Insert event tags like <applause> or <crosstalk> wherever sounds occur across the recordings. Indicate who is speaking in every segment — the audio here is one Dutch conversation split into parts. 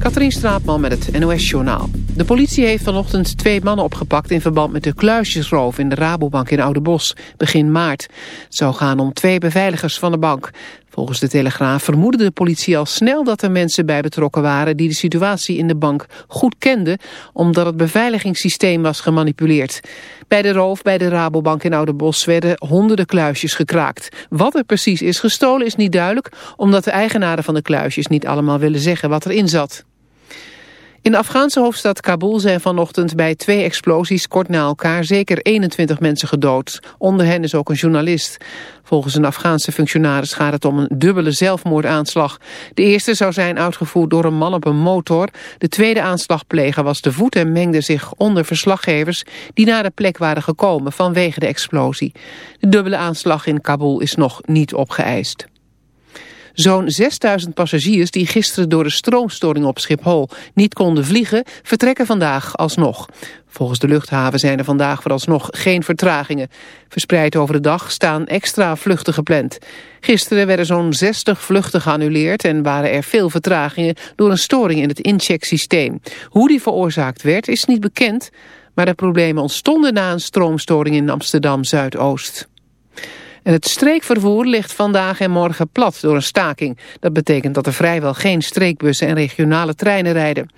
Speaker 1: Katrien Straatman met het NOS-journaal. De politie heeft vanochtend twee mannen opgepakt... in verband met de kluisjesroof in de Rabobank in Oudebos, begin maart. Het zou gaan om twee beveiligers van de bank. Volgens de Telegraaf vermoedde de politie al snel dat er mensen bij betrokken waren... die de situatie in de bank goed kenden... omdat het beveiligingssysteem was gemanipuleerd. Bij de roof bij de Rabobank in Oudebos werden honderden kluisjes gekraakt. Wat er precies is gestolen is niet duidelijk... omdat de eigenaren van de kluisjes niet allemaal willen zeggen wat erin zat. In de Afghaanse hoofdstad Kabul zijn vanochtend bij twee explosies kort na elkaar zeker 21 mensen gedood. Onder hen is ook een journalist. Volgens een Afghaanse functionaris gaat het om een dubbele zelfmoordaanslag. De eerste zou zijn uitgevoerd door een man op een motor. De tweede aanslagpleger was te voet en mengde zich onder verslaggevers die naar de plek waren gekomen vanwege de explosie. De dubbele aanslag in Kabul is nog niet opgeëist. Zo'n 6000 passagiers die gisteren door de stroomstoring op Schiphol niet konden vliegen, vertrekken vandaag alsnog. Volgens de luchthaven zijn er vandaag vooralsnog geen vertragingen. Verspreid over de dag staan extra vluchten gepland. Gisteren werden zo'n 60 vluchten geannuleerd en waren er veel vertragingen door een storing in het inchecksysteem. Hoe die veroorzaakt werd is niet bekend, maar de problemen ontstonden na een stroomstoring in Amsterdam Zuidoost. En het streekvervoer ligt vandaag en morgen plat door een staking. Dat betekent dat er vrijwel geen streekbussen en regionale treinen rijden.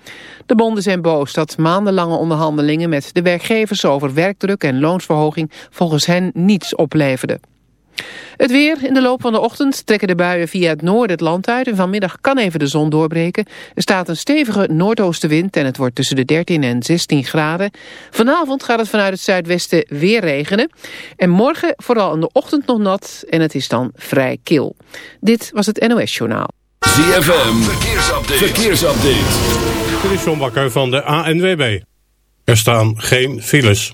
Speaker 1: De bonden zijn boos dat maandenlange onderhandelingen met de werkgevers over werkdruk en loonsverhoging volgens hen niets opleverden. Het weer. In de loop van de ochtend trekken de buien via het noorden het land uit... en vanmiddag kan even de zon doorbreken. Er staat een stevige noordoostenwind en het wordt tussen de 13 en 16 graden. Vanavond gaat het vanuit het zuidwesten weer regenen. En morgen vooral in de ochtend nog nat en het is dan vrij kil. Dit was het NOS Journaal.
Speaker 2: ZFM. Verkeersupdate. Verkeersupdate.
Speaker 3: Dit is John Bakker van de ANWB. Er staan geen files.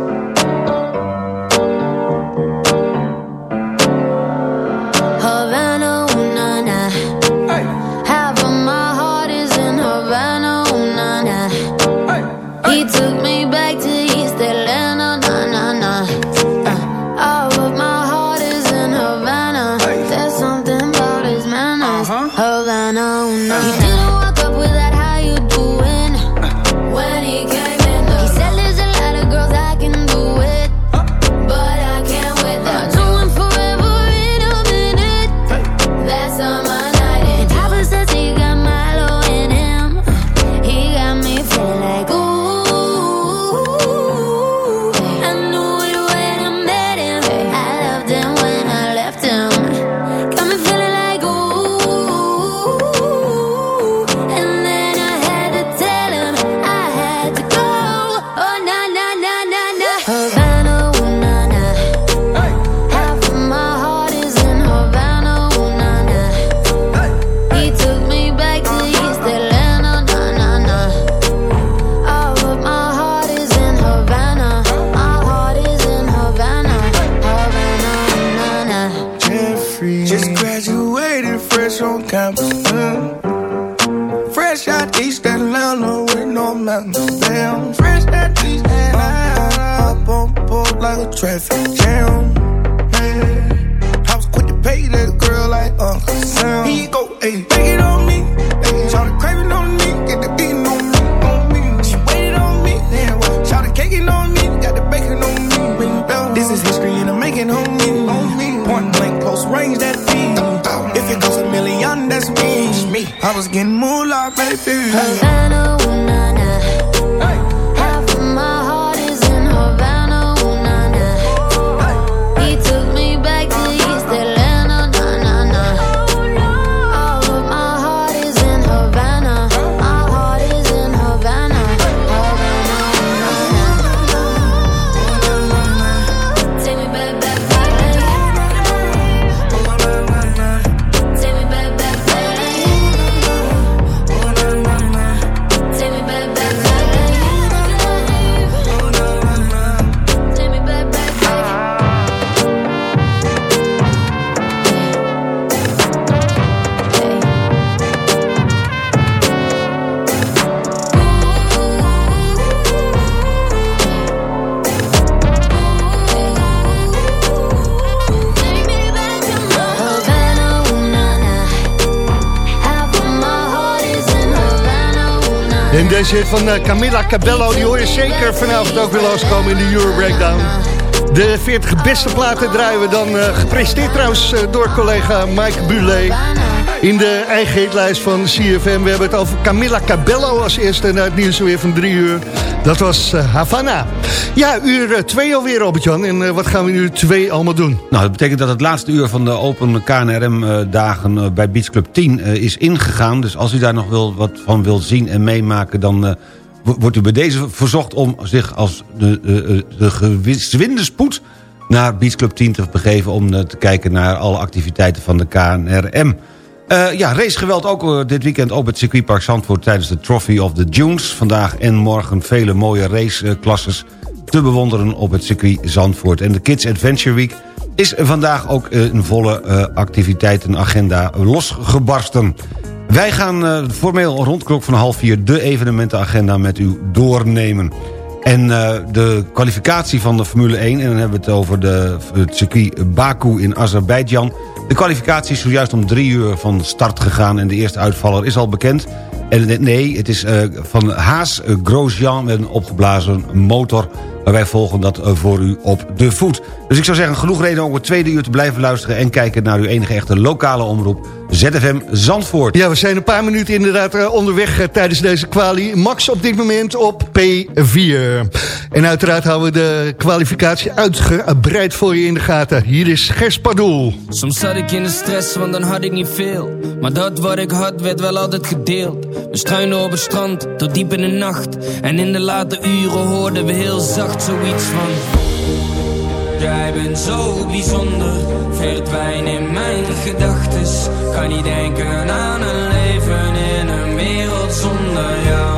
Speaker 4: Point blank, close range, that feed. If it goes a million, that's me. me. I was getting moolah, baby.
Speaker 5: Havana, ooh, nah, nah.
Speaker 6: Deze hit van eh, Camilla Cabello, die hoor je zeker vanavond ook weer loskomen in de Euro Breakdown. De 40 beste platen draaien we dan eh, gepresenteerd trouwens eh, door collega Mike Bulet. In de eigen hitlijst van CFM. We hebben het over Camilla Cabello als eerste naar het nieuws weer van drie uur. Dat was eh, Havana. Ja, uur 2 alweer, Robert-Jan. En eh, wat gaan we nu twee allemaal doen?
Speaker 7: Nou, dat betekent dat het laatste uur van de Open KNRM-dagen eh, bij Beach Club 10 eh, is ingegaan. Dus als u daar nog wil, wat van wilt zien en meemaken... dan eh, wo- wordt u bij deze verzocht om zich als de, de, de spoed... naar Beach Club 10 te begeven om eh, te kijken naar alle activiteiten van de KNRM. Eh, ja, racegeweld ook eh, dit weekend op het circuitpark Zandvoort... tijdens de Trophy of the Dunes. Vandaag en morgen vele mooie raceklasses te bewonderen op het circuit Zandvoort. En de Kids Adventure Week is vandaag ook eh, een volle eh, activiteitenagenda losgebarsten. Wij gaan formeel rond klok van half vier de evenementenagenda met u doornemen. En eh, de kwalificatie van de Formule 1, en dan hebben we het over de, het circuit Baku in Azerbeidzjan. De kwalificatie is zojuist om drie uur van start gegaan en de eerste uitvaller is al bekend. En nee, het is eh, van Haas eh, Grosjean met een opgeblazen motor. Maar wij volgen dat eh, voor u op de voet. Dus ik zou zeggen, genoeg reden om het tweede uur te blijven luisteren... en kijken naar uw enige echte lokale omroep, ZFM Zandvoort.
Speaker 6: Ja, we zijn een paar minuten inderdaad eh, onderweg eh, tijdens deze kwalie. Max op dit moment op P4. En uiteraard houden we de kwalificatie uitgebreid voor je in de gaten. Hier is Gers Pardoel.
Speaker 8: Soms zat ik in de stress, want dan had ik niet veel. Maar dat wat ik had, werd wel altijd gedeeld. We struinen op het strand, tot diep in de nacht. En in de late uren hoorden we heel zacht zoiets van... Jij bent zo bijzonder, verdwijn in mijn gedachtes. Kan niet denken aan een leven in een wereld zonder jou.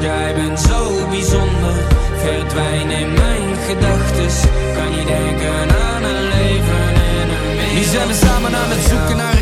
Speaker 8: Jij bent zo bijzonder, verdwijn in mijn gedachtes. Kan niet denken aan een leven in een wereld Nu zijn we samen aan het zoeken naar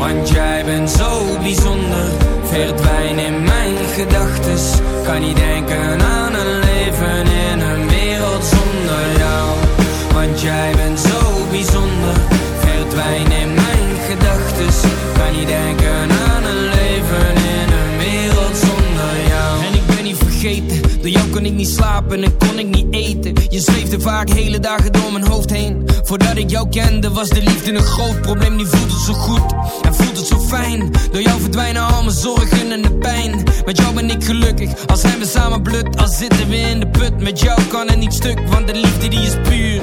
Speaker 8: Want jij bent zo bijzonder. Verdwijn in mijn gedachtes. Kan niet denken aan een leven in een wereld zonder jou. Want jij bent zo bijzonder. Verdwijn in mijn gedachtes. Kan niet denken aan Door jou kon ik niet slapen en kon ik niet eten. Je zweefde vaak hele dagen door mijn hoofd heen. Voordat ik jou kende was de liefde een groot probleem. Nu voelt het zo goed en voelt het zo fijn. Door jou verdwijnen al mijn zorgen en de pijn. Met jou ben ik gelukkig, al zijn we samen blut. Al zitten we in de put, met jou kan het niet stuk. Want de liefde die is puur.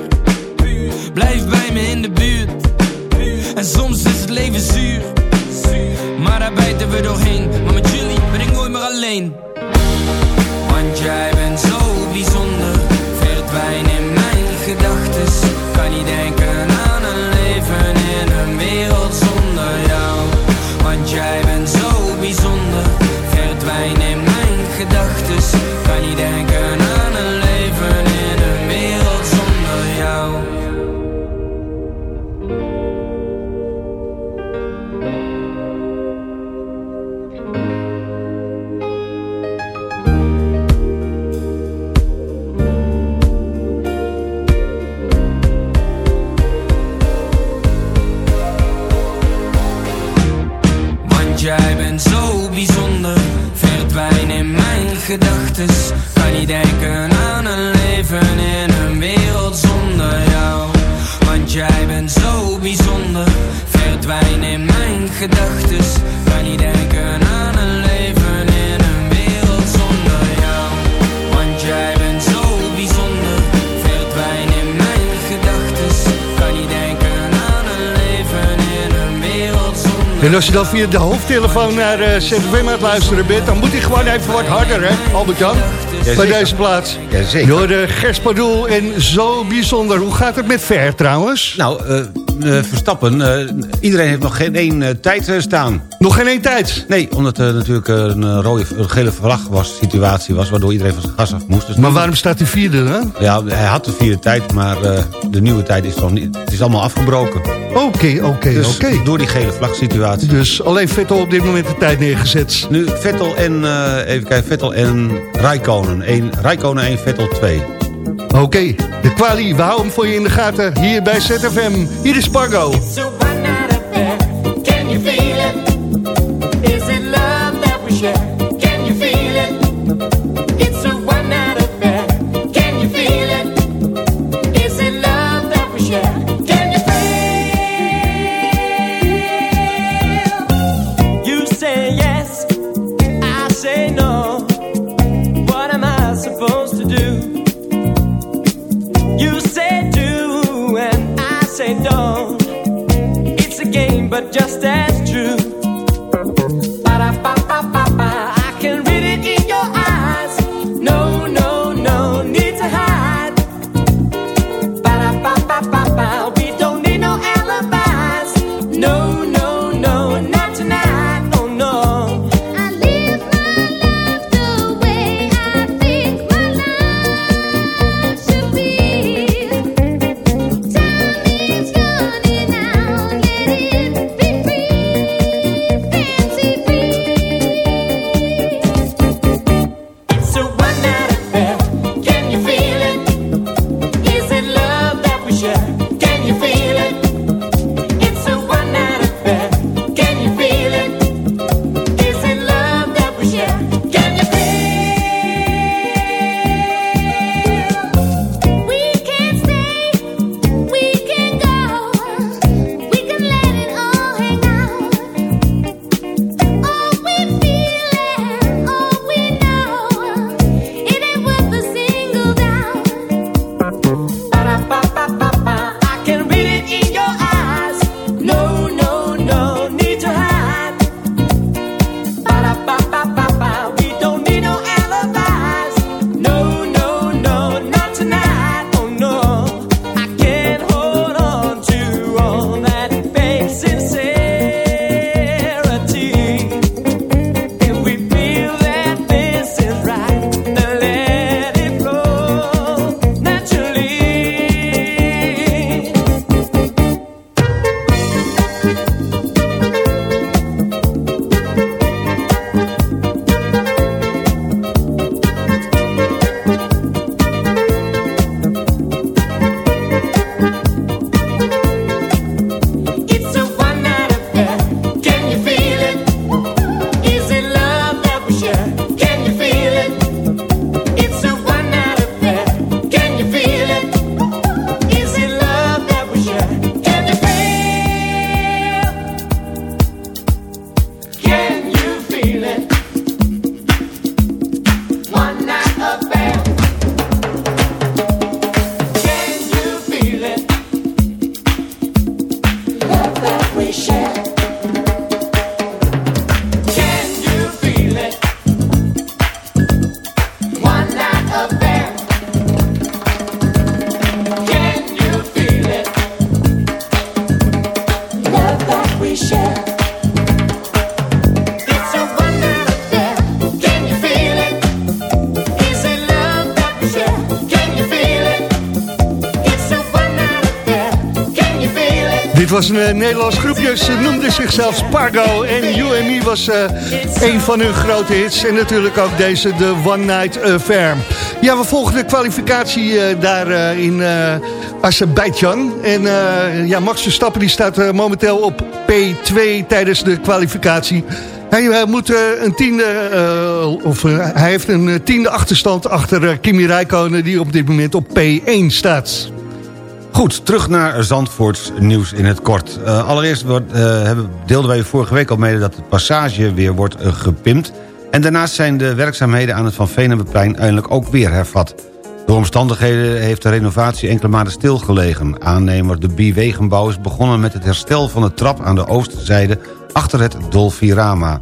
Speaker 8: Blijf bij me in de buurt. En soms is het leven zuur. Maar daar bijten we doorheen. Maar met jullie ben ik heen. Want jij bent zo bijzonder, mijn gedachtes. Kan niet denken aan een leven in een wereld zonder jou. Want jij bent zo bijzonder, verdwijn in mijn gedachtes. Kan niet denken aan een leven in een wereld zonder
Speaker 6: En als je dan via de hoofdtelefoon naar uh, ZFM aan het luisteren bent... dan moet hij gewoon even wat harder, hè, Albert-Jan? Bij
Speaker 7: Jazeker.
Speaker 6: deze plaats.
Speaker 7: Jazeker.
Speaker 6: Door de Gerspadoel en zo bijzonder. Hoe gaat het met Ver trouwens?
Speaker 7: Nou, eh, eh, Verstappen, eh, iedereen heeft nog geen één eh, tijd staan.
Speaker 6: Nog geen één tijd?
Speaker 7: Nee, omdat er natuurlijk een, rode, een gele vlag was, situatie was... waardoor iedereen van zijn gas af moest. Dus
Speaker 6: Maar waarom staat hij vierde dan?
Speaker 7: Ja, hij had de vierde tijd, maar de nieuwe tijd is nog niet... Het is allemaal afgebroken.
Speaker 6: Oké, oké,
Speaker 7: Dus
Speaker 6: oké.
Speaker 7: door die gele vlag situatie.
Speaker 6: Dus alleen Vettel op dit moment de tijd neergezet.
Speaker 7: Nu Vettel en, even kijken, Vettel en Rijkonen. Rijkonen 1, Vettel 2.
Speaker 6: Oké, de kwalie, we houden hem voor je in de gaten hier bij ZFM. Hier is Spargo. Was een uh, Nederlands groepje. Ze noemden zichzelf Spargo. En and Me was uh, een van hun grote hits. En natuurlijk ook deze, de One Night Affair. Ja, we volgen de kwalificatie uh, daar in Azerbeidzjan. En ja, Max Verstappen die staat momenteel op P2 tijdens de kwalificatie. Hij moet een tiende, of hij heeft een tiende achterstand achter Kimi Räikkönen die op dit moment op P1 staat.
Speaker 7: Goed, terug naar Zandvoorts nieuws in het kort. Uh, allereerst wordt, hebben, deelden wij vorige week al mede dat de passage weer wordt uh, gepimpt. En daarnaast zijn de werkzaamheden aan het Van Venemeplein eindelijk ook weer hervat. Door omstandigheden heeft de renovatie enkele maanden stilgelegen. Aannemer de Biwegenbouw is begonnen met het herstel van de trap aan de oostzijde achter het Dolfirama.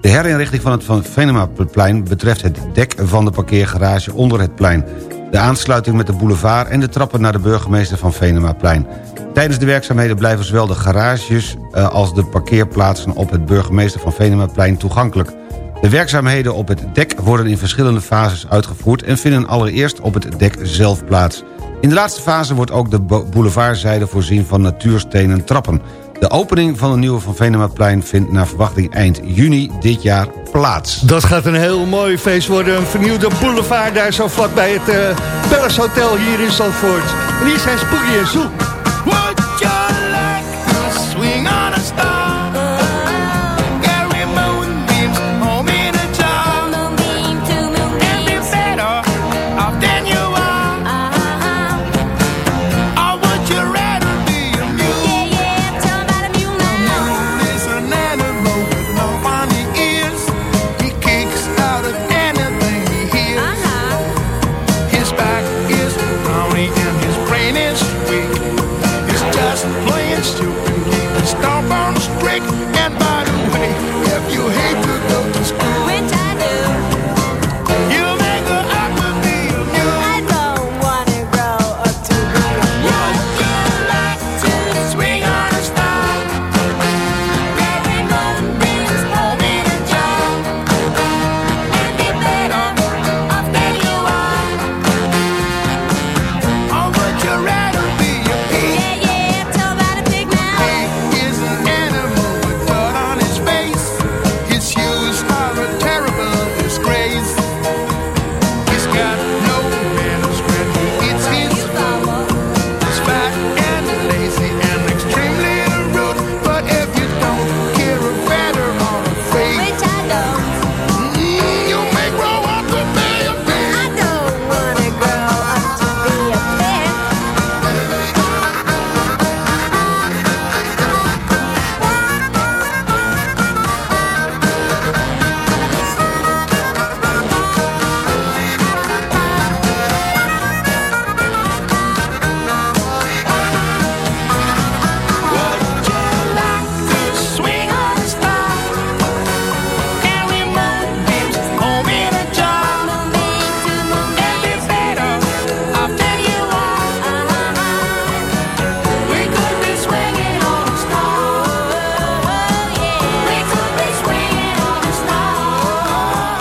Speaker 7: De herinrichting van het Van Venemaplein betreft het dek van de parkeergarage onder het plein de aansluiting met de boulevard en de trappen naar de burgemeester van Venemaplein. Tijdens de werkzaamheden blijven zowel de garages eh, als de parkeerplaatsen op het burgemeester van Venemaplein toegankelijk. De werkzaamheden op het dek worden in verschillende fases uitgevoerd... en vinden allereerst op het dek zelf plaats. In de laatste fase wordt ook de boulevardzijde voorzien van natuurstenen trappen. De opening van de nieuwe Van Venemaplein vindt naar verwachting eind juni dit jaar plaats.
Speaker 6: Dat gaat een heel mooi feest worden. Een vernieuwde boulevard daar zo vlak bij het uh, Hotel hier in Zandvoort. En hier zijn Spooky en Zoek.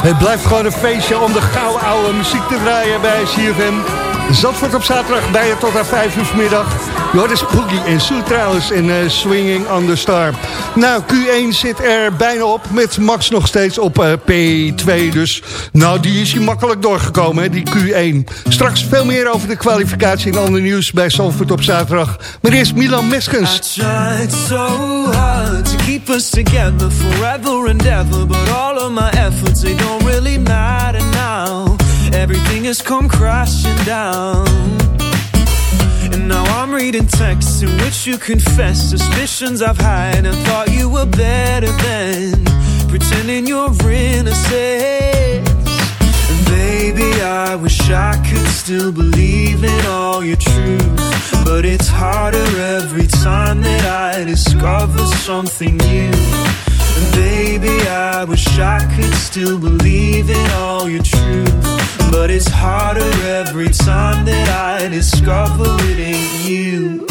Speaker 6: Het blijft gewoon een feestje om de gouden oude muziek te draaien bij CFM. Zandvoort op zaterdag bij je tot aan 5 uur vanmiddag. Joris Boogie en Sue trouwens in uh, Swinging on the Star. Nou, Q1 zit er bijna op met Max nog steeds op uh, P2. Dus nou, die is hier makkelijk doorgekomen, hè, die Q1. Straks veel meer over de kwalificatie en ander nieuws bij Zandvoort op zaterdag. Maar eerst Milan Meskens. Keep us together forever and ever But all of my efforts, they don't really matter now. Everything has come crashing down. And now I'm reading texts in which you confess Suspicions I've had. And thought you were better than Pretending you're innocent. And baby, I wish I could still believe in all your truth but it's harder every time that I discover something new. And baby, I wish I could still believe in all your truth. But it's harder every time that I discover it ain't you.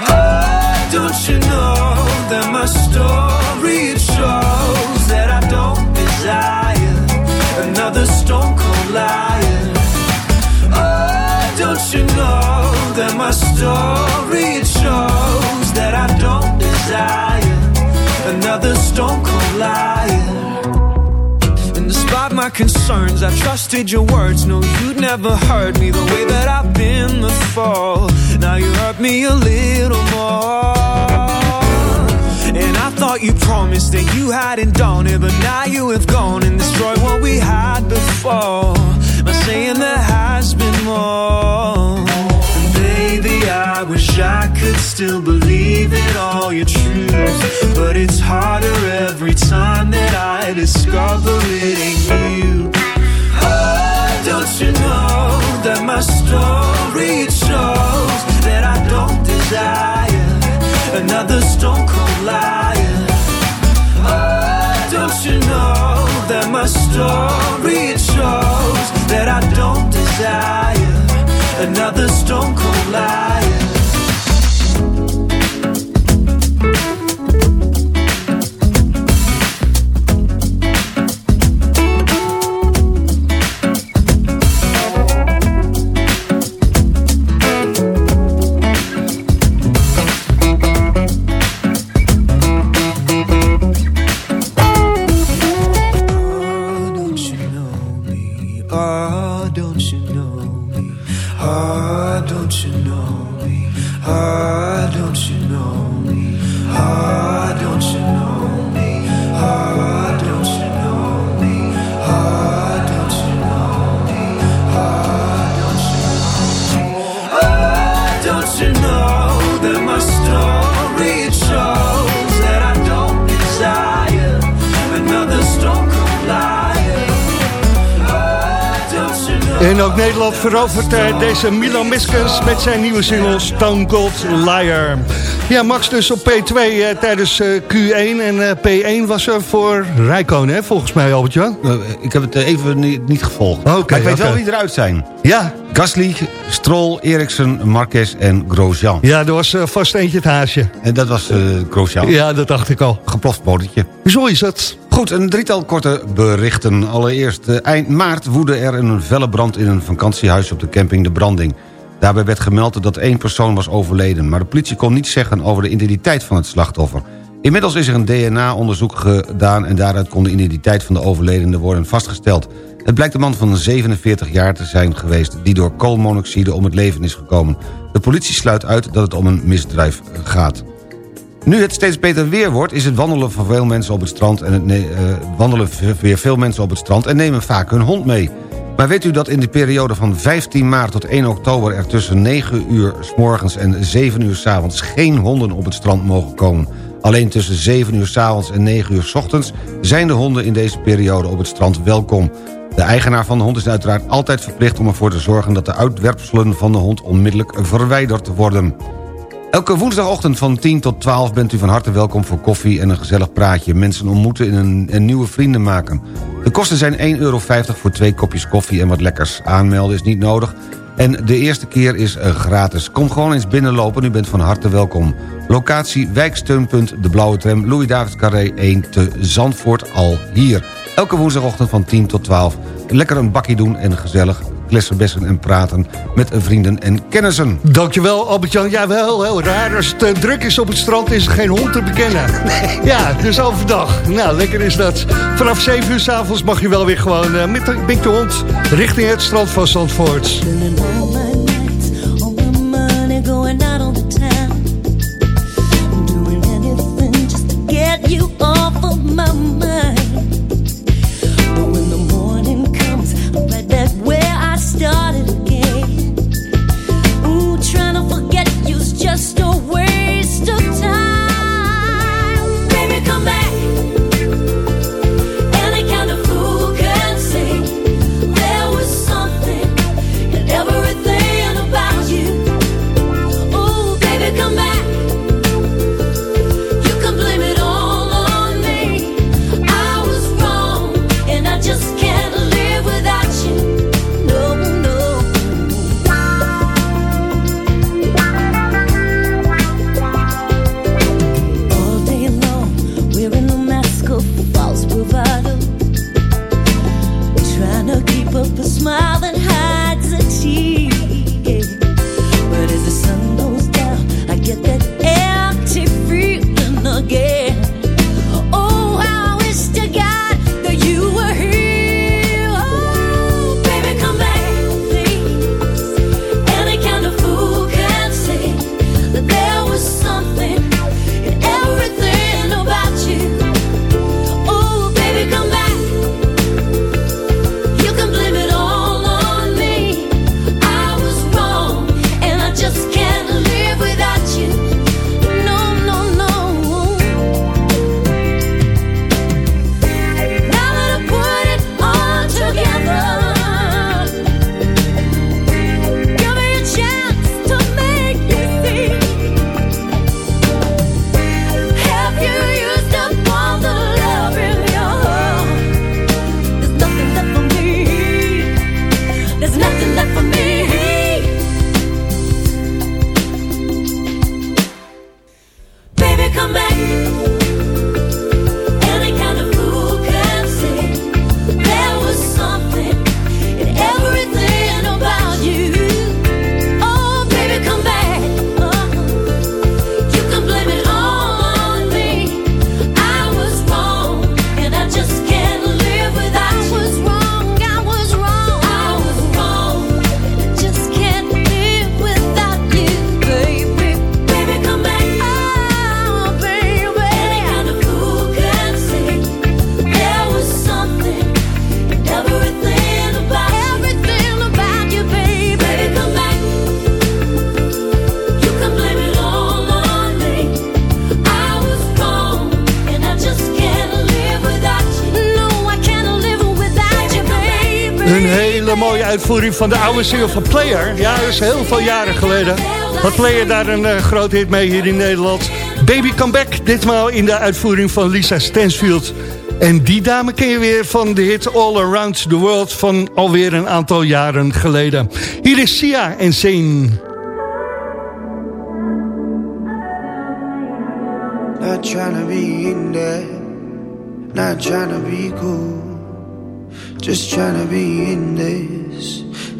Speaker 6: Oh, don't you know that my story shows that I don't desire than my story. It shows that I don't desire another stone cold liar.
Speaker 9: And despite my concerns, I trusted your words. No, you'd never hurt me the way that I've been before. Now you hurt me a little more. And I thought you promised that you hadn't done it, but now you have gone and destroyed what we had before. By saying there has been more Wish I could still believe in all your truth. But it's harder every time that I discover it ain't you. Oh, don't you know that my story shows that I don't desire another stone cold liar? Oh, don't you know that my story shows that I don't desire another stone cold liar?
Speaker 6: En ook Nederland verovert eh, deze Milan Miskens met zijn nieuwe single Stone Cold Liar. Ja, Max dus op P2 eh, tijdens eh, Q1 en eh, P1 was er voor Rijkonen, hè, volgens mij, Albert-Jan?
Speaker 7: Eh, ik heb het even niet, niet gevolgd.
Speaker 6: Oké,
Speaker 7: maar ik weet wel wie eruit zijn.
Speaker 6: Ja,
Speaker 7: Gasly, Stroll, Eriksen, Marquez en Grosjean.
Speaker 6: ja, er was eh, vast eentje het haasje.
Speaker 7: En dat was eh Grosjean.
Speaker 6: Ja, dat dacht ik al.
Speaker 7: Geploft motortje.
Speaker 6: Zo is het.
Speaker 7: Goed, een drietal korte berichten. Allereerst, eh, eind maart woedde er een felle brand in een vakantiehuis op de camping De Branding. Daarbij werd gemeld dat één persoon was overleden... maar de politie kon niets zeggen over de identiteit van het slachtoffer. Inmiddels is er een DNA-onderzoek gedaan... en daaruit kon de identiteit van de overledene worden vastgesteld. Het blijkt een man van 47 jaar te zijn geweest... die door koolmonoxide om het leven is gekomen. De politie sluit uit dat het om een misdrijf gaat. Nu het steeds beter weer wordt, is het wandelen voor veel mensen op het strand... en het eh, wandelen weer veel mensen op het strand en nemen vaak hun hond mee. Maar weet u dat in de periode van 15 maart tot 1 oktober... er tussen 9 uur s morgens en 7 uur s avonds geen honden op het strand mogen komen? Alleen tussen 7 uur s avonds en 9 uur s ochtends... zijn de honden in deze periode op het strand welkom. De eigenaar van de hond is uiteraard altijd verplicht om ervoor te zorgen... dat de uitwerpselen van de hond onmiddellijk verwijderd worden. Elke woensdagochtend van 10 tot 12 bent u van harte welkom voor koffie en een gezellig praatje. Mensen ontmoeten en, en nieuwe vrienden maken. De kosten zijn 1,50 euro voor twee kopjes koffie en wat lekkers. Aanmelden is niet nodig. En de eerste keer is eh, gratis. Kom gewoon eens binnenlopen, u bent van harte welkom. Locatie Wijksteunpunt De Blauwe Tram, Louis David Carré 1 te Zandvoort al hier. Elke woensdagochtend van 10 tot 12. Lekker een bakje doen en gezellig klessenbessen en praten met vrienden en kennissen.
Speaker 6: Dankjewel, Albert-Jan. Ja, wel heel raar. Als het eh, druk is op het strand, is er geen hond te bekennen. Ja, dus overdag. Nou, lekker is dat. Vanaf 7 uur s'avonds mag je wel weer gewoon eh, met de, met de hond richting het strand van Zandvoort. Van de oude single van Player. Ja, dat is heel veel jaren geleden. Had Player daar een uh, groot hit mee hier in Nederland. Baby Come Back, ditmaal in de uitvoering van Lisa Stansfield. En die dame ken je weer van de hit All Around the World... van alweer een aantal jaren geleden. Hier is Sia en Zane.
Speaker 10: Not trying to be in there, not trying to be cool. Just trying to be in this.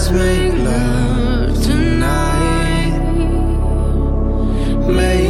Speaker 10: Let's make love tonight. Make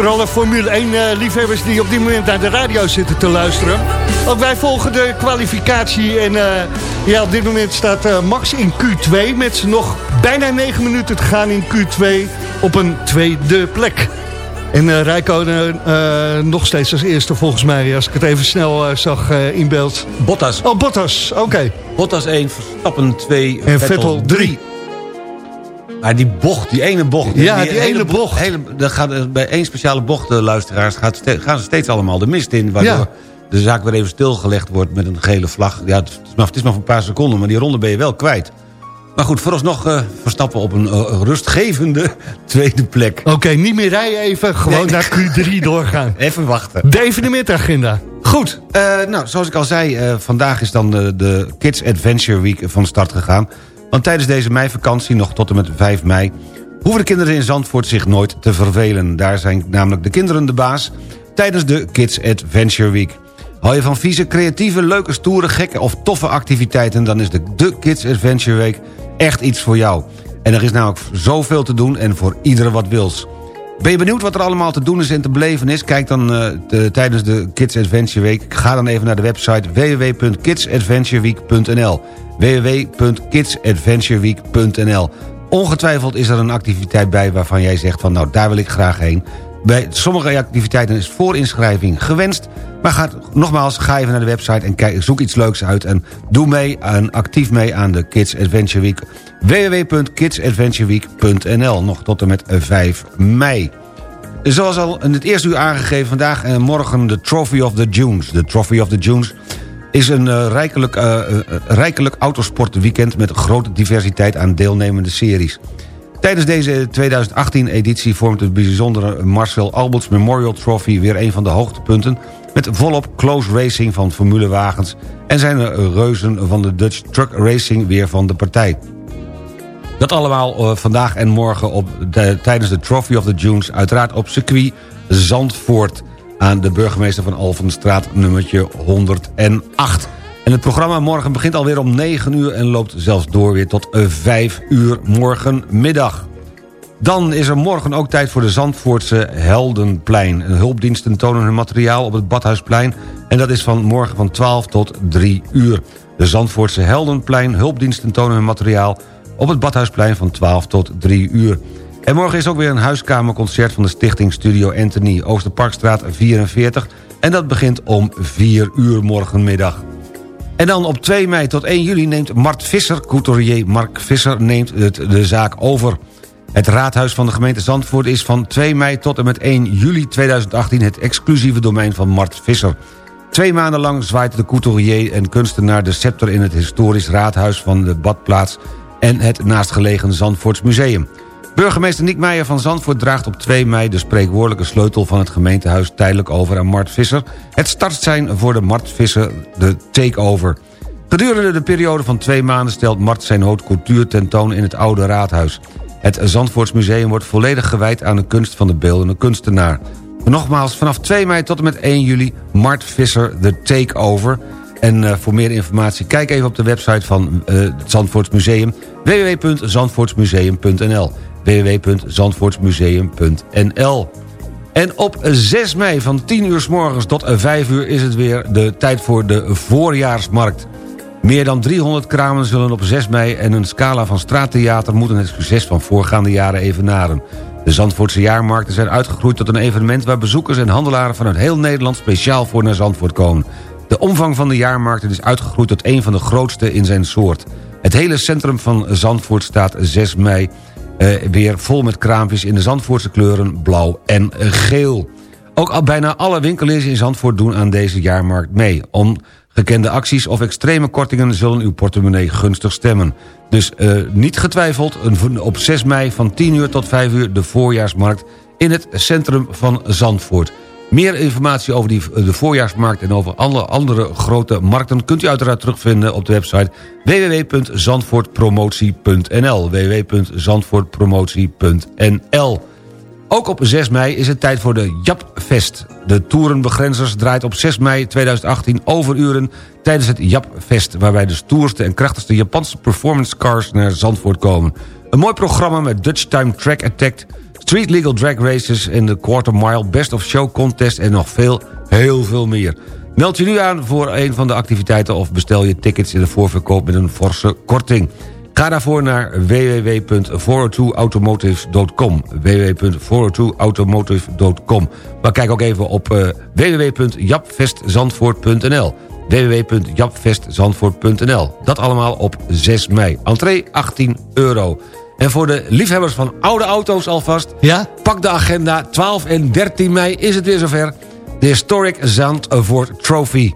Speaker 6: vooral de Formule 1 eh, liefhebbers die op dit moment naar de radio zitten te luisteren. Ook wij volgen de kwalificatie en eh, ja, op dit moment staat eh, Max in Q2 met nog bijna 9 minuten te gaan in Q2 op een tweede plek. En Rijkonen eh, nog steeds als eerste volgens mij, als ik het even snel zag in beeld.
Speaker 7: Bottas.
Speaker 6: Oh, Bottas, oké.
Speaker 7: Bottas 1, Verstappen 2,
Speaker 6: En Vettel 3.
Speaker 7: Maar die bocht, die ene bocht.
Speaker 6: Ja, die ene
Speaker 7: hele
Speaker 6: bocht.
Speaker 7: Hele, dat gaat, eh, bij één speciale bocht, eh, luisteraars, gaat, gaan ze steeds allemaal de mist in. Waardoor
Speaker 6: Ja.
Speaker 7: de zaak weer even stilgelegd wordt met een gele vlag. Ja, het is, maar, het is maar voor een paar seconden, maar die ronde ben je wel kwijt. Maar goed, vooralsnog eh Verstappen op een rustgevende <laughs> tweede plek.
Speaker 6: Oké, niet meer rijden even, gewoon
Speaker 7: Nee.
Speaker 6: naar Q3 <laughs> doorgaan.
Speaker 7: Even wachten.
Speaker 6: De evenementagenda. Goed.
Speaker 7: Nou, zoals ik al zei, vandaag is dan de, de Kids Adventure Week van start gegaan. Want tijdens deze meivakantie, nog tot en met 5 mei... hoeven de kinderen in Zandvoort zich nooit te vervelen. Daar zijn namelijk de kinderen de baas tijdens de Kids Adventure Week. Hou je van vieze, creatieve, leuke, stoere, gekke of toffe activiteiten... dan is de, de Kids Adventure Week echt iets voor jou. En er is namelijk zoveel te doen en voor iedereen wat wils. Ben je benieuwd wat er allemaal te doen is en te beleven is? Kijk dan eh, de- tijdens de Kids Adventure Week. Ga dan even naar de website www.kidsadventureweek.nl www.kidsadventureweek.nl Ongetwijfeld is er een activiteit bij waarvan jij zegt van... nou, daar wil ik graag heen. Bij sommige activiteiten is voorinschrijving gewenst. Maar ga, nogmaals, ga even naar de website en kijk, zoek iets leuks uit... en doe mee en actief mee aan de Kids Adventure Week. www.kidsadventureweek.nl Nog tot en met 5 mei. Zoals al in het eerste uur aangegeven, vandaag en morgen de Trophy of the Dunes. De Trophy of the Dunes is een uh, rijkelijk, uh, rijkelijk autosportweekend... met grote diversiteit aan deelnemende series. Tijdens deze 2018-editie vormt het bijzondere Marcel Alberts Memorial Trophy... weer een van de hoogtepunten... met volop close racing van formulewagens... en zijn er reuzen van de Dutch Truck Racing weer van de partij. Dat allemaal vandaag en morgen op de, tijdens de Trophy of the Dunes... uiteraard op circuit Zandvoort aan de burgemeester van Alphenstraat nummertje 108. En het programma morgen begint alweer om 9 uur... en loopt zelfs door weer tot 5 uur morgenmiddag. Dan is er morgen ook tijd voor de Zandvoortse Heldenplein. Hulpdiensten tonen hun materiaal op het Badhuisplein... en dat is van morgen van 12 tot 3 uur. De Zandvoortse Heldenplein hulpdiensten tonen hun materiaal... op het Badhuisplein van 12 tot 3 uur. En morgen is ook weer een huiskamerconcert van de stichting Studio Anthony... Oosterparkstraat 44 en dat begint om 4 uur morgenmiddag. En dan op 2 mei tot 1 juli neemt Mart Visser, couturier Mark Visser... neemt het, de zaak over. Het raadhuis van de gemeente Zandvoort is van 2 mei tot en met 1 juli 2018... het exclusieve domein van Mart Visser. Twee maanden lang zwaait de couturier en kunstenaar de scepter... in het historisch raadhuis van de Badplaats... en het naastgelegen Zandvoorts Museum. Burgemeester Niek Meijer van Zandvoort draagt op 2 mei... de spreekwoordelijke sleutel van het gemeentehuis tijdelijk over aan Mart Visser. Het startsein voor de Mart Visser, de takeover. Gedurende de periode van twee maanden stelt Mart zijn haute couture tentoon in het Oude Raadhuis. Het Zandvoortsmuseum wordt volledig gewijd aan de kunst van de beeldende kunstenaar. Nogmaals, vanaf 2 mei tot en met 1 juli Mart Visser, de takeover... En uh, voor meer informatie kijk even op de website van uh, het Zandvoortsmuseum... www.zandvoortsmuseum.nl www.zandvoortsmuseum.nl En op 6 mei van 10 uur s morgens tot 5 uur is het weer de tijd voor de voorjaarsmarkt. Meer dan 300 kramen zullen op 6 mei en een scala van straattheater... moeten het succes van voorgaande jaren evenaren. De Zandvoortse jaarmarkten zijn uitgegroeid tot een evenement... waar bezoekers en handelaren vanuit heel Nederland speciaal voor naar Zandvoort komen. De omvang van de jaarmarkten is uitgegroeid tot een van de grootste in zijn soort. Het hele centrum van Zandvoort staat 6 mei uh, weer vol met kraampjes in de Zandvoortse kleuren blauw en geel. Ook al bijna alle winkeliers in Zandvoort doen aan deze jaarmarkt mee. Ongekende acties of extreme kortingen zullen uw portemonnee gunstig stemmen. Dus uh, niet getwijfeld, op 6 mei van 10 uur tot 5 uur de voorjaarsmarkt in het centrum van Zandvoort. Meer informatie over die, de voorjaarsmarkt en over alle andere grote markten... kunt u uiteraard terugvinden op de website www.zandvoortpromotie.nl www.zandvoortpromotie.nl Ook op 6 mei is het tijd voor de Japfest. De Toerenbegrenzers draait op 6 mei 2018 overuren tijdens het Japfest... waarbij de stoerste en krachtigste Japanse performance cars naar Zandvoort komen. Een mooi programma met Dutch Time Track Attack Street Legal Drag Races in de Quarter Mile Best of Show Contest en nog veel, heel veel meer. Meld je nu aan voor een van de activiteiten of bestel je tickets in de voorverkoop met een forse korting. Ga daarvoor naar www.402automotive.com www.402automotive.com Maar kijk ook even op uh, www.japvestzandvoort.nl www.japvestzandvoort.nl Dat allemaal op 6 mei. Entree 18 euro. En voor de liefhebbers van oude auto's alvast...
Speaker 6: Ja?
Speaker 7: pak de agenda. 12 en 13 mei is het weer zover. De Historic Zandvoort Trophy.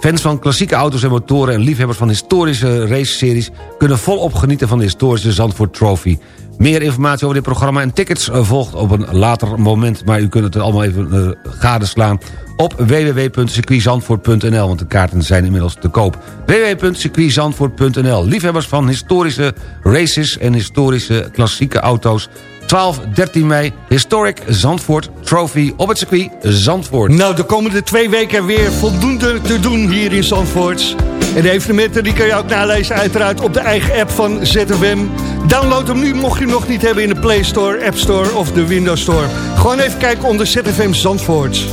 Speaker 7: Fans van klassieke auto's en motoren... en liefhebbers van historische raceseries... kunnen volop genieten van de historische Zandvoort Trophy. Meer informatie over dit programma en tickets volgt op een later moment... maar u kunt het allemaal even uh, gadeslaan op www.circuitzandvoort.nl... want de kaarten zijn inmiddels te koop. www.circuitzandvoort.nl Liefhebbers van historische races en historische klassieke auto's... 12, 13 mei, Historic Zandvoort Trophy op het circuit Zandvoort.
Speaker 6: Nou, de komende twee weken weer voldoende te doen hier in Zandvoort. En de evenementen die kun je ook nalezen uiteraard op de eigen app van ZFM. Download hem nu, mocht je hem nog niet hebben in de Play Store, App Store of de Windows Store. Gewoon even kijken onder ZFM Zandvoort.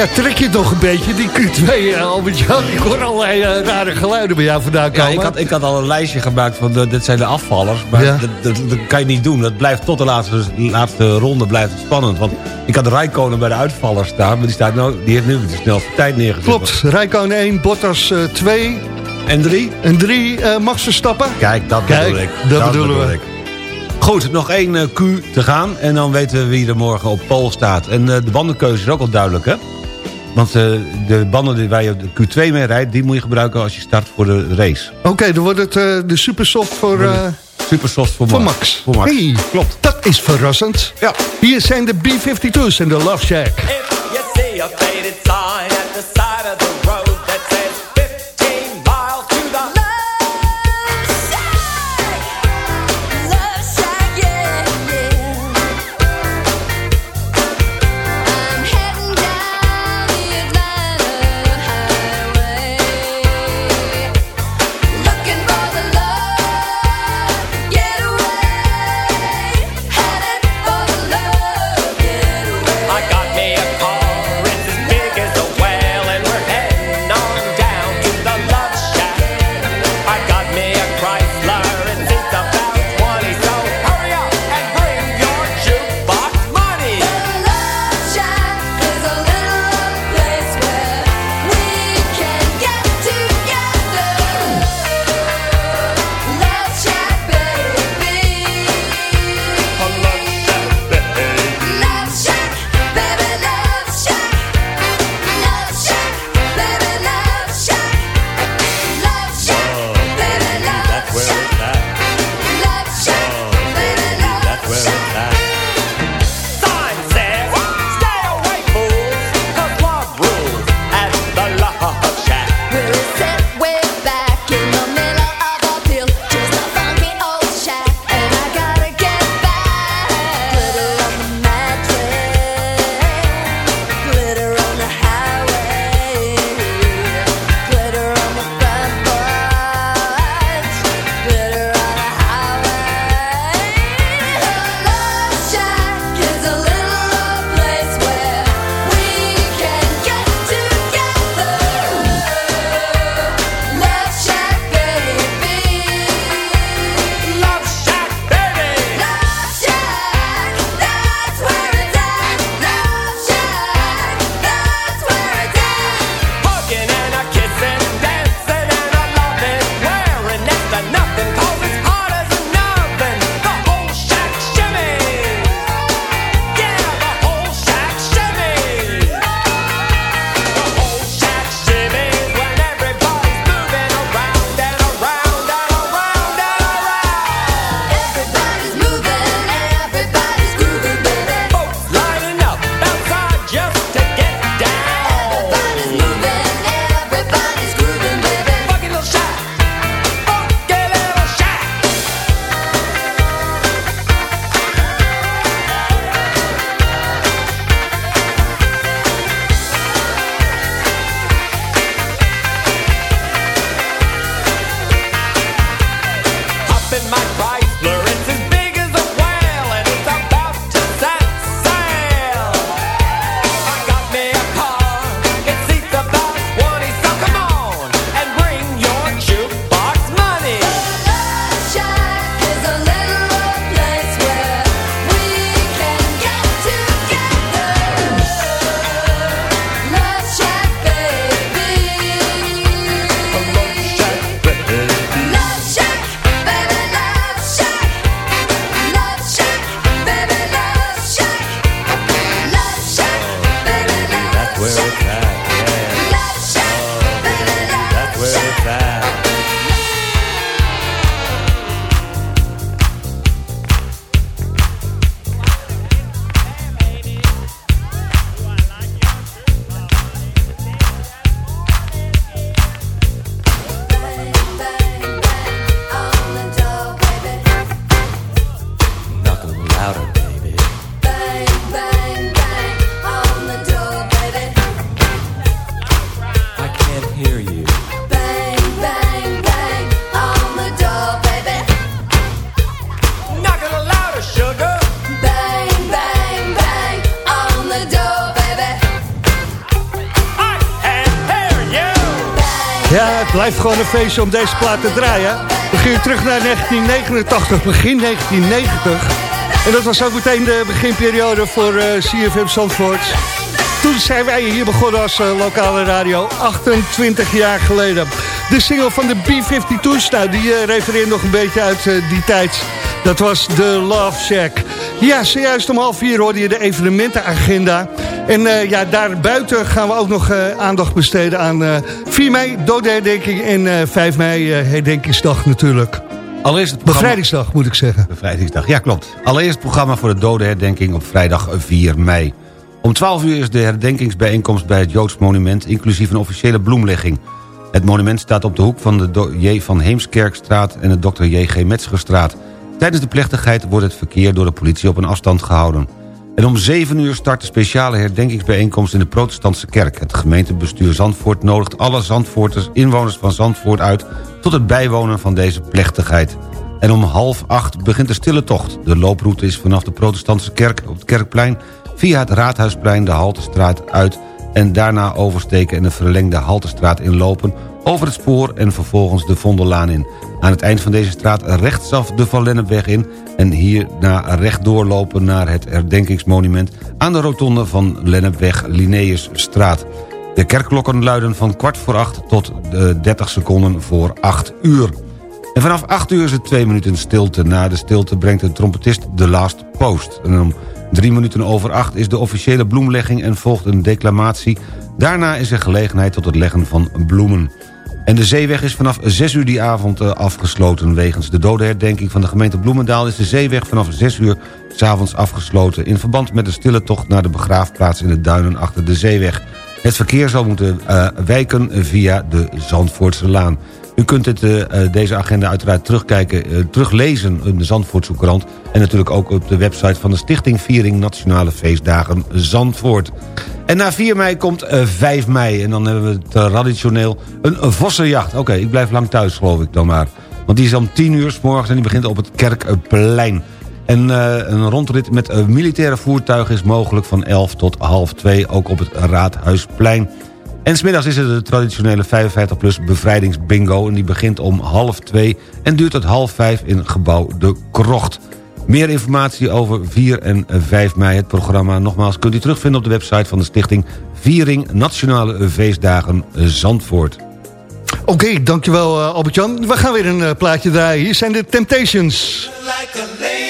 Speaker 6: Ja, trek je nog een beetje, die Q2, eh, Albert-Jan. Ik hoor allerlei eh, rare geluiden bij jou vandaan
Speaker 7: Ja,
Speaker 6: komen.
Speaker 7: ik had, ik had al een lijstje gemaakt van de, dit zijn de afvallers. Maar
Speaker 6: Ja.
Speaker 7: dat, dat, dat kan je niet doen. Dat blijft tot de laatste, laatste ronde blijft het spannend. Want ik had Rijkonen bij de uitvallers staan. Maar die, staat nou, die heeft nu de snelste tijd neergezet.
Speaker 6: Klopt, Rijkoon 1, Bottas 2
Speaker 7: En drie?
Speaker 6: en 3 eh Max Verstappen.
Speaker 7: Kijk, dat
Speaker 6: Kijk,
Speaker 7: bedoel ik.
Speaker 6: dat bedoelen
Speaker 7: bedoel
Speaker 6: we.
Speaker 7: ik. Goed, nog één eh, Q te gaan. En dan weten we wie er morgen op pol staat. En eh, de bandenkeuze is ook al duidelijk, hè? Want eh, de banden die waar je de Q2 mee rijdt... die moet je gebruiken als je start voor de race.
Speaker 6: Oké, dan wordt het eh, de supersoft voor, eh,
Speaker 7: Supersoft voor,
Speaker 6: voor
Speaker 7: Max.
Speaker 6: Max.
Speaker 7: Voor Max.
Speaker 6: Hey,
Speaker 7: Klopt.
Speaker 6: Dat is verrassend.
Speaker 7: Ja.
Speaker 6: Hier zijn de B-52's en de Love Shack.
Speaker 11: If you see a faded sign
Speaker 6: blijft gewoon een feestje om deze plaat te draaien. We gingen terug naar 1989, begin 1990. En dat was ook meteen de beginperiode voor eh, CFM Zandvoort. Toen zijn wij hier begonnen als eh, lokale radio, 28 jaar geleden. De single van de B-52's, nou, die eh, refereert nog een beetje uit die tijd. Dat was de Love Shack. Ja, zojuist om half vier hoorde je de evenementenagenda. En eh, ja, daarbuiten gaan we ook nog eh, aandacht besteden aan eh 4 mei, dodenherdenking en eh 5 mei herdenkingsdag natuurlijk.
Speaker 7: Allereerst het programma...
Speaker 6: Bevrijdingsdag moet ik zeggen.
Speaker 7: Bevrijdingsdag, ja klopt. Allereerst het programma voor de dodenherdenking op vrijdag 4 mei. Om 12 uur is de herdenkingsbijeenkomst bij het Joods Monument... inclusief een officiële bloemlegging. Het monument staat op de hoek van de Do- J. van Heemskerkstraat... en de Dr. J.G. Metzgerstraat. Tijdens de plechtigheid wordt het verkeer door de politie op een afstand gehouden. En om 7 uur start de speciale herdenkingsbijeenkomst in de protestantse kerk. Het gemeentebestuur Zandvoort nodigt alle Zandvoorters, inwoners van Zandvoort uit... tot het bijwonen van deze plechtigheid. En om half acht begint de stille tocht. De looproute is vanaf de protestantse kerk op het Kerkplein... via het Raadhuisplein de Haltestraat uit... en daarna oversteken en de verlengde Haltestraat inlopen... over het spoor en vervolgens de Vondellaan in. Aan het eind van deze straat rechtsaf de Van Lennepweg in... en hierna rechtdoor lopen naar het herdenkingsmonument... aan de rotonde van Lennepweg Linnaeusstraat. De kerkklokken luiden van kwart voor acht tot eh, 30 seconden voor 8 uur. En vanaf 8 uur is het 2 minuten stilte. Na de stilte brengt de trompetist The Last Post. En om 3 minuten over 8 is de officiële bloemlegging en volgt een declamatie. Daarna is er gelegenheid tot het leggen van bloemen. En de zeeweg is vanaf 6 uur die avond eh, afgesloten. Wegens de dodenherdenking van de gemeente Bloemendaal... is de zeeweg vanaf 6 uur s'avonds afgesloten... in verband met de stille tocht naar de begraafplaats in de duinen achter de zeeweg. Het verkeer zal moeten eh, wijken via de Zandvoortse Laan. U kunt het, eh, eh, deze agenda uiteraard terugkijken, eh, teruglezen in de Zandvoortse krant... en natuurlijk ook op de website van de Stichting Viering Nationale Feestdagen Zandvoort. En na 4 mei komt eh, 5 mei en dan hebben we traditioneel een vossenjacht. Oké, ik blijf lang thuis geloof ik dan maar. Want die is om 10 uur s morgens en die begint op het Kerkplein. En een rondrit met militaire voertuigen is mogelijk van 11 tot half 2, ook op het Raadhuisplein. En smiddags is er de traditionele 55-plus bevrijdingsbingo... en die begint om half 2 en duurt tot half 5 in gebouw De Krocht. Meer informatie over 4 en 5 mei het programma. Nogmaals kunt u terugvinden op de website van de stichting... Viering Nationale Feestdagen Zandvoort.
Speaker 6: Oké, dankjewel eh, Albert-Jan. We gaan weer een eh, plaatje draaien. Hier zijn de Temptations.
Speaker 12: I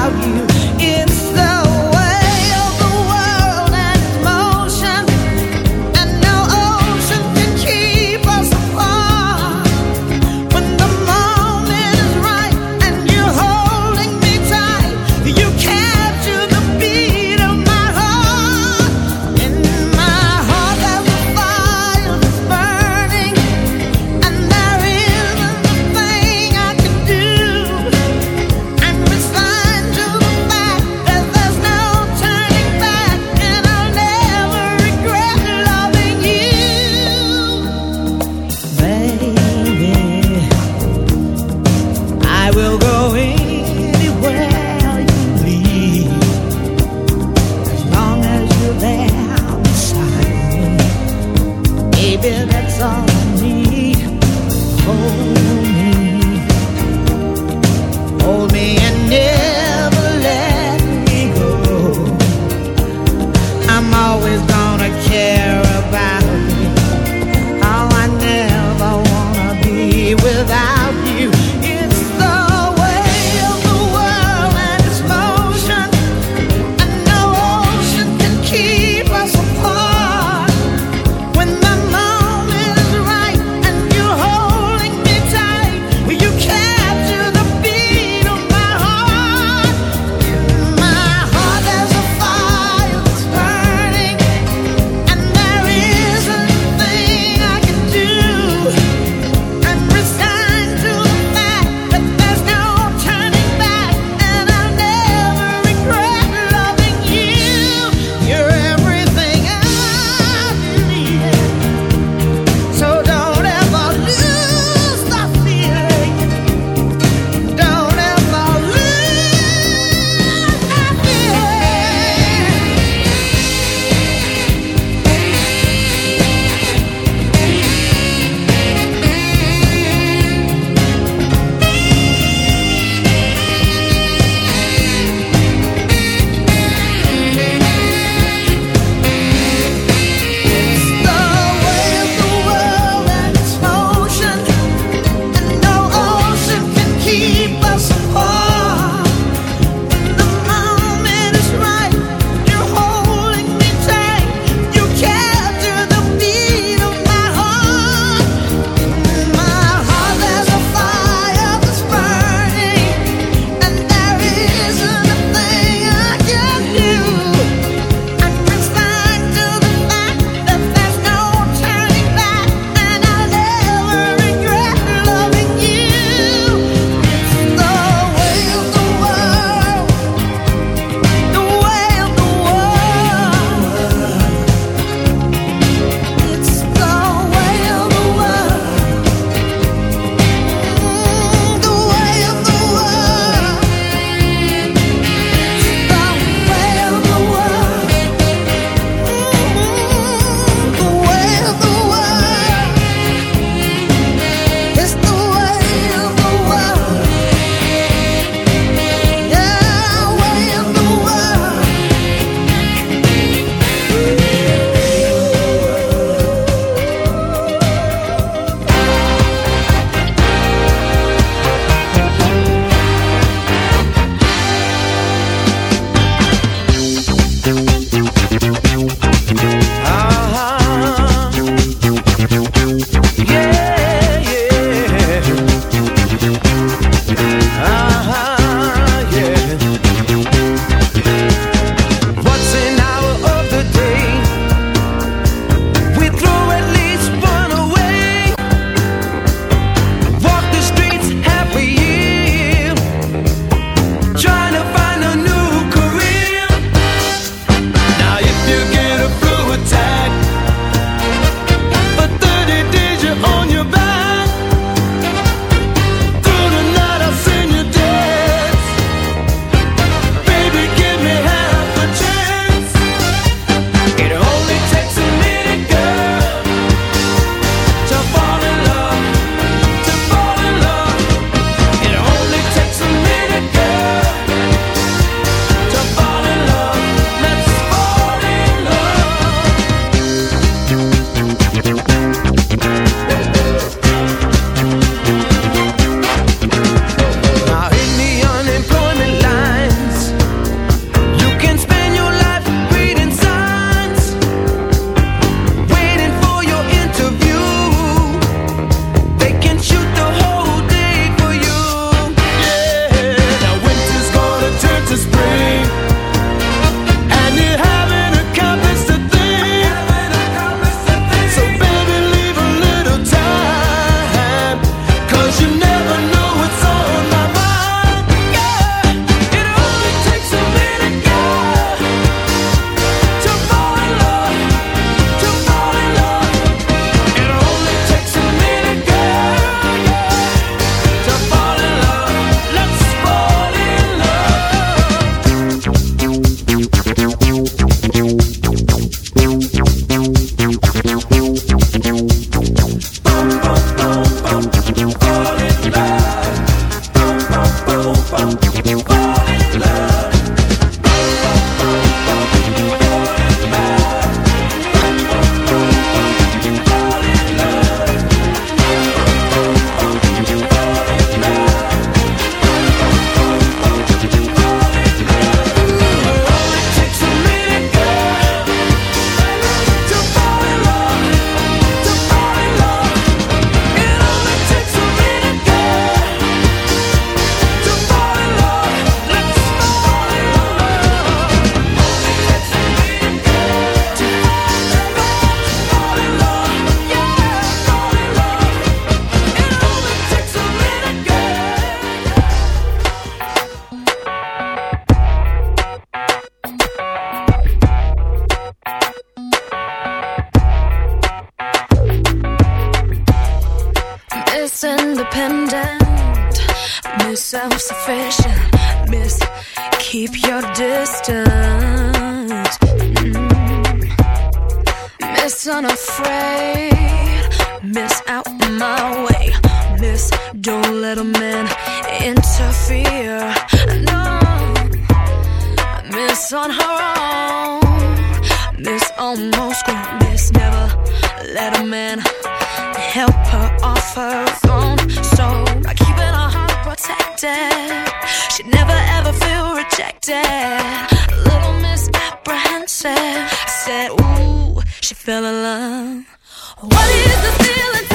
Speaker 13: What is the feeling?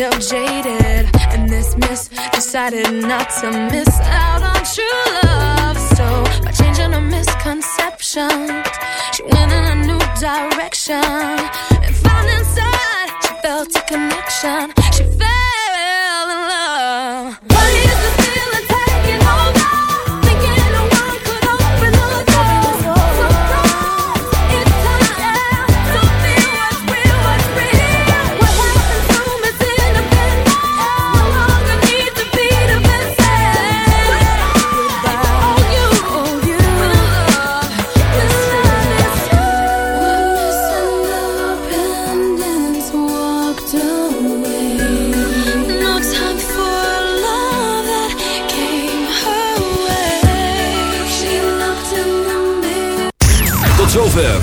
Speaker 13: kind of jaded, and this miss decided not to miss out on true love. So by changing a misconception, she went in a new direction and found inside she felt a connection